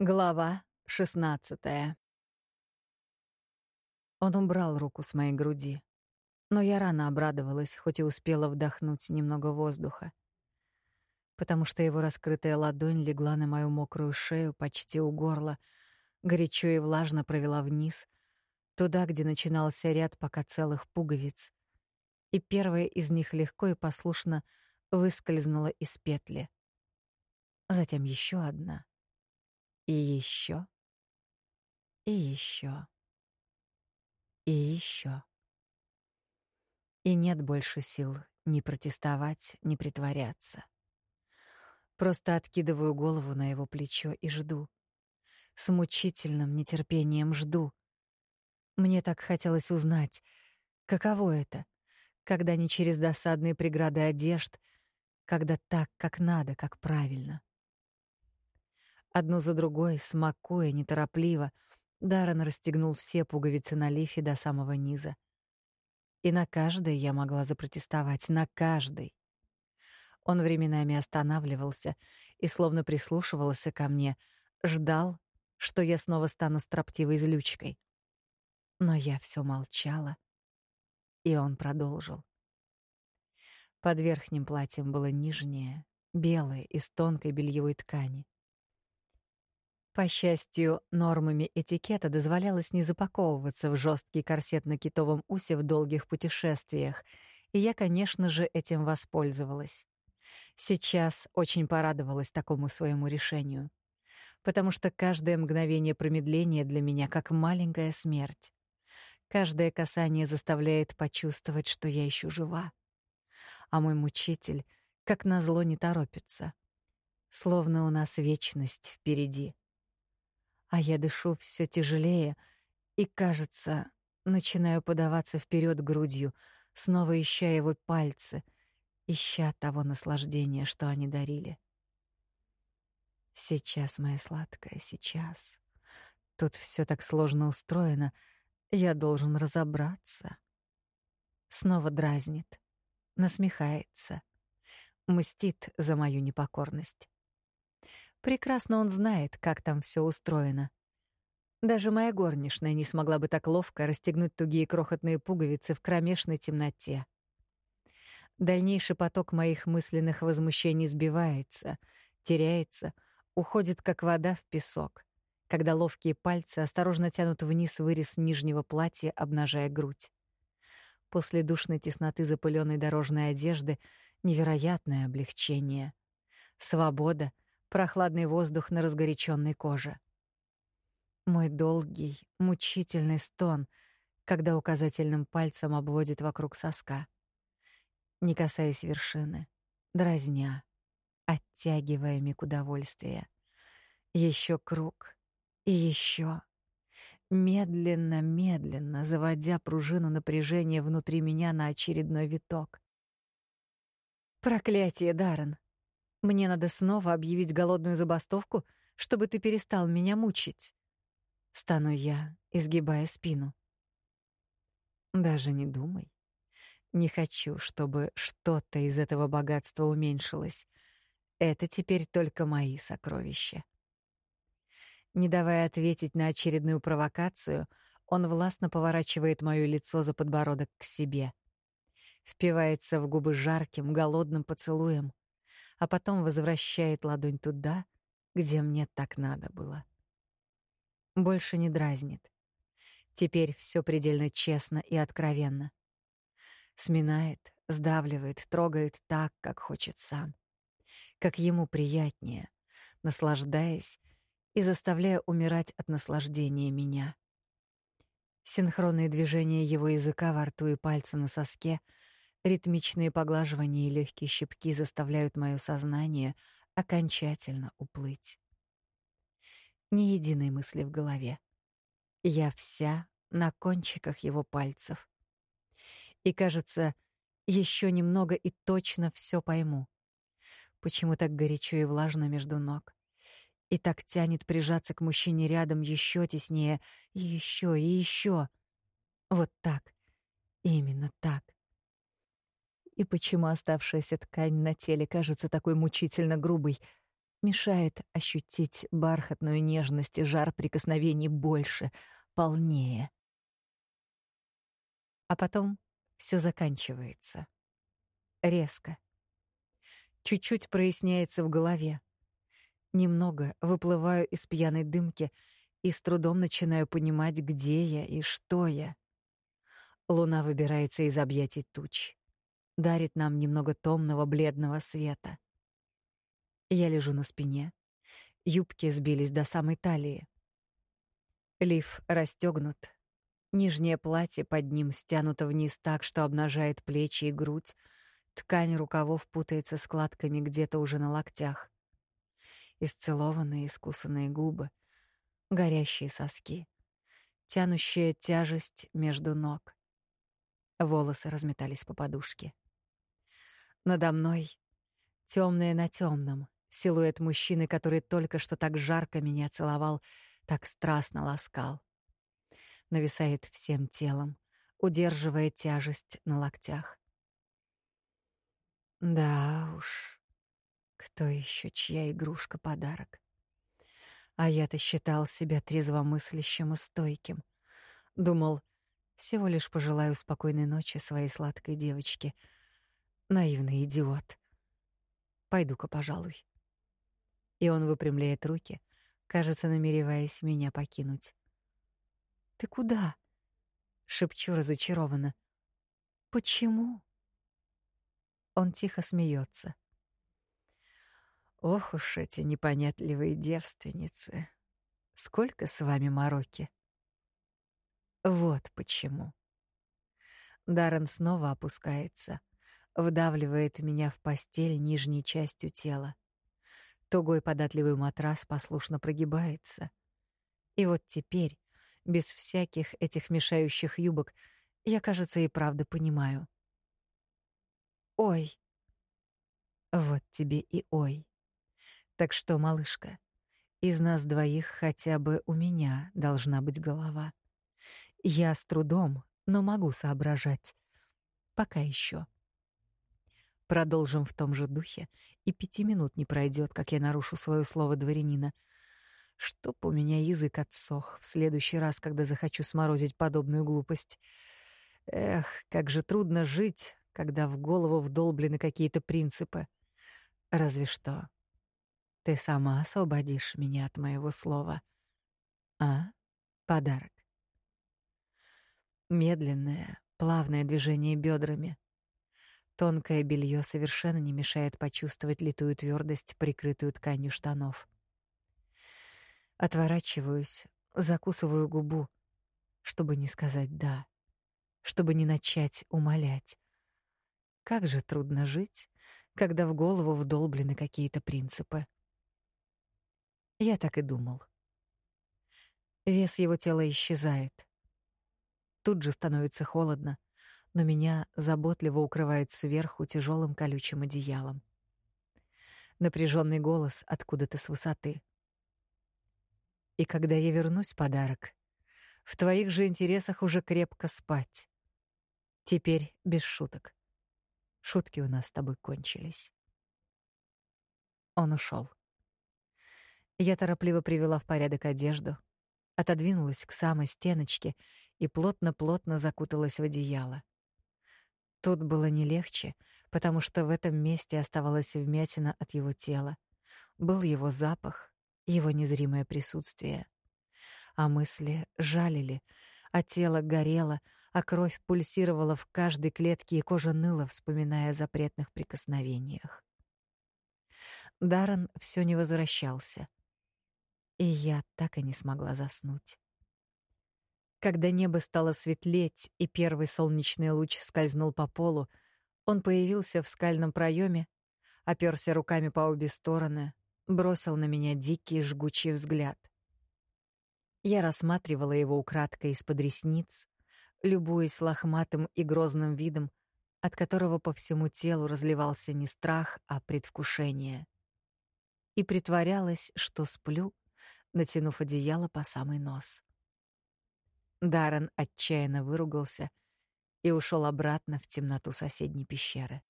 Глава 16 Он убрал руку с моей груди, но я рано обрадовалась, хоть и успела вдохнуть немного воздуха, потому что его раскрытая ладонь легла на мою мокрую шею почти у горла, горячо и влажно провела вниз, туда, где начинался ряд пока целых пуговиц, и первая из них легко и послушно выскользнула из петли. Затем еще одна — и еще. И еще. И еще. И нет больше сил ни протестовать, ни притворяться. Просто откидываю голову на его плечо и жду. С мучительным нетерпением жду. Мне так хотелось узнать, каково это, когда не через досадные преграды одежд, когда так, как надо, как правильно. Одну за другой, смакуя неторопливо, Даррен расстегнул все пуговицы на лифе до самого низа. И на каждой я могла запротестовать, на каждой. Он временами останавливался и словно прислушивался ко мне, ждал, что я снова стану строптивой злючкой. Но я все молчала, и он продолжил. Под верхним платьем было нижнее, белое, из тонкой бельевой ткани. По счастью, нормами этикета дозволялось не запаковываться в жесткий корсет на китовом усе в долгих путешествиях, и я, конечно же, этим воспользовалась. Сейчас очень порадовалась такому своему решению, потому что каждое мгновение промедления для меня как маленькая смерть. Каждое касание заставляет почувствовать, что я еще жива. А мой мучитель, как назло, не торопится. Словно у нас вечность впереди а я дышу все тяжелее и, кажется, начинаю подаваться вперед грудью, снова ища его пальцы, ища того наслаждения, что они дарили. Сейчас, моя сладкая, сейчас. Тут все так сложно устроено, я должен разобраться. Снова дразнит, насмехается, мстит за мою непокорность. Прекрасно он знает, как там все устроено. Даже моя горничная не смогла бы так ловко расстегнуть тугие крохотные пуговицы в кромешной темноте. Дальнейший поток моих мысленных возмущений сбивается, теряется, уходит как вода в песок, когда ловкие пальцы осторожно тянут вниз вырез нижнего платья, обнажая грудь. После душной тесноты запыленной дорожной одежды невероятное облегчение. Свобода — прохладный воздух на разгоряченной коже. Мой долгий, мучительный стон, когда указательным пальцем обводит вокруг соска, не касаясь вершины, дразня, оттягивая миг удовольствия. Еще круг и еще медленно, медленно заводя пружину напряжения внутри меня на очередной виток. Проклятие, Даррен! Мне надо снова объявить голодную забастовку, чтобы ты перестал меня мучить. Стану я, изгибая спину. Даже не думай. Не хочу, чтобы что-то из этого богатства уменьшилось. Это теперь только мои сокровища. Не давая ответить на очередную провокацию, он властно поворачивает моё лицо за подбородок к себе. Впивается в губы жарким, голодным поцелуем а потом возвращает ладонь туда, где мне так надо было. Больше не дразнит. Теперь все предельно честно и откровенно. Сминает, сдавливает, трогает так, как хочет сам. Как ему приятнее, наслаждаясь и заставляя умирать от наслаждения меня. Синхронные движения его языка во рту и пальцы на соске — Ритмичные поглаживания и легкие щипки заставляют мое сознание окончательно уплыть. Ни единой мысли в голове. Я вся на кончиках его пальцев. И, кажется, еще немного и точно все пойму. Почему так горячо и влажно между ног? И так тянет прижаться к мужчине рядом еще теснее, и еще, и еще. Вот так. Именно так. И почему оставшаяся ткань на теле кажется такой мучительно грубой? мешает ощутить бархатную нежность и жар прикосновений больше, полнее. А потом все заканчивается. Резко. Чуть-чуть проясняется в голове. Немного выплываю из пьяной дымки и с трудом начинаю понимать, где я и что я. Луна выбирается из объятий туч, дарит нам немного томного бледного света. Я лежу на спине. Юбки сбились до самой талии. Лиф расстегнут. Нижнее платье под ним стянуто вниз так, что обнажает плечи и грудь. Ткань рукавов путается складками где-то уже на локтях. Исцелованные, искусанные губы, горящие соски, тянущая тяжесть между ног. Волосы разметались по подушке. Надо мной темное на темном, Силуэт мужчины, который только что так жарко меня целовал, так страстно ласкал. Нависает всем телом, удерживая тяжесть на локтях. Да уж, кто еще чья игрушка-подарок? А я-то считал себя трезвомыслящим и стойким. Думал, всего лишь пожелаю спокойной ночи своей сладкой девочке. Наивный идиот. Пойду-ка, пожалуй и он выпрямляет руки, кажется, намереваясь меня покинуть. «Ты куда?» — шепчу разочарованно. «Почему?» Он тихо смеется. «Ох уж эти непонятливые девственницы! Сколько с вами мороки!» Вот почему. Даррен снова опускается, вдавливает меня в постель нижней частью тела. Тугой податливый матрас послушно прогибается. И вот теперь, без всяких этих мешающих юбок, я, кажется, и правда понимаю. Ой. Вот тебе и ой. Так что, малышка, из нас двоих хотя бы у меня должна быть голова. Я с трудом, но могу соображать. Пока еще. Продолжим в том же духе, и пяти минут не пройдет, как я нарушу свое слово дворянина. Чтоб у меня язык отсох в следующий раз, когда захочу сморозить подобную глупость. Эх, как же трудно жить, когда в голову вдолблены какие-то принципы. Разве что ты сама освободишь меня от моего слова. А? Подарок. Медленное, плавное движение бедрами — Тонкое белье совершенно не мешает почувствовать литую твердость, прикрытую тканью штанов. Отворачиваюсь, закусываю губу, чтобы не сказать «да», чтобы не начать умолять. Как же трудно жить, когда в голову вдолблены какие-то принципы. Я так и думал. Вес его тела исчезает. Тут же становится холодно, но меня заботливо укрывает сверху тяжелым колючим одеялом. Напряженный голос откуда-то с высоты. И когда я вернусь, подарок, в твоих же интересах уже крепко спать. Теперь без шуток. Шутки у нас с тобой кончились. Он ушел. Я торопливо привела в порядок одежду, отодвинулась к самой стеночке и плотно-плотно закуталась в одеяло. Тут было не легче, потому что в этом месте оставалась вмятина от его тела. Был его запах, его незримое присутствие. А мысли жалили, а тело горело, а кровь пульсировала в каждой клетке, и кожа ныла, вспоминая о запретных прикосновениях. Даррен все не возвращался. И я так и не смогла заснуть. Когда небо стало светлеть и первый солнечный луч скользнул по полу, он появился в скальном проеме, оперся руками по обе стороны, бросил на меня дикий жгучий взгляд. Я рассматривала его украдкой из-под ресниц, любуясь лохматым и грозным видом, от которого по всему телу разливался не страх, а предвкушение. И притворялась, что сплю, натянув одеяло по самый нос. Даррен отчаянно выругался и ушел обратно в темноту соседней пещеры.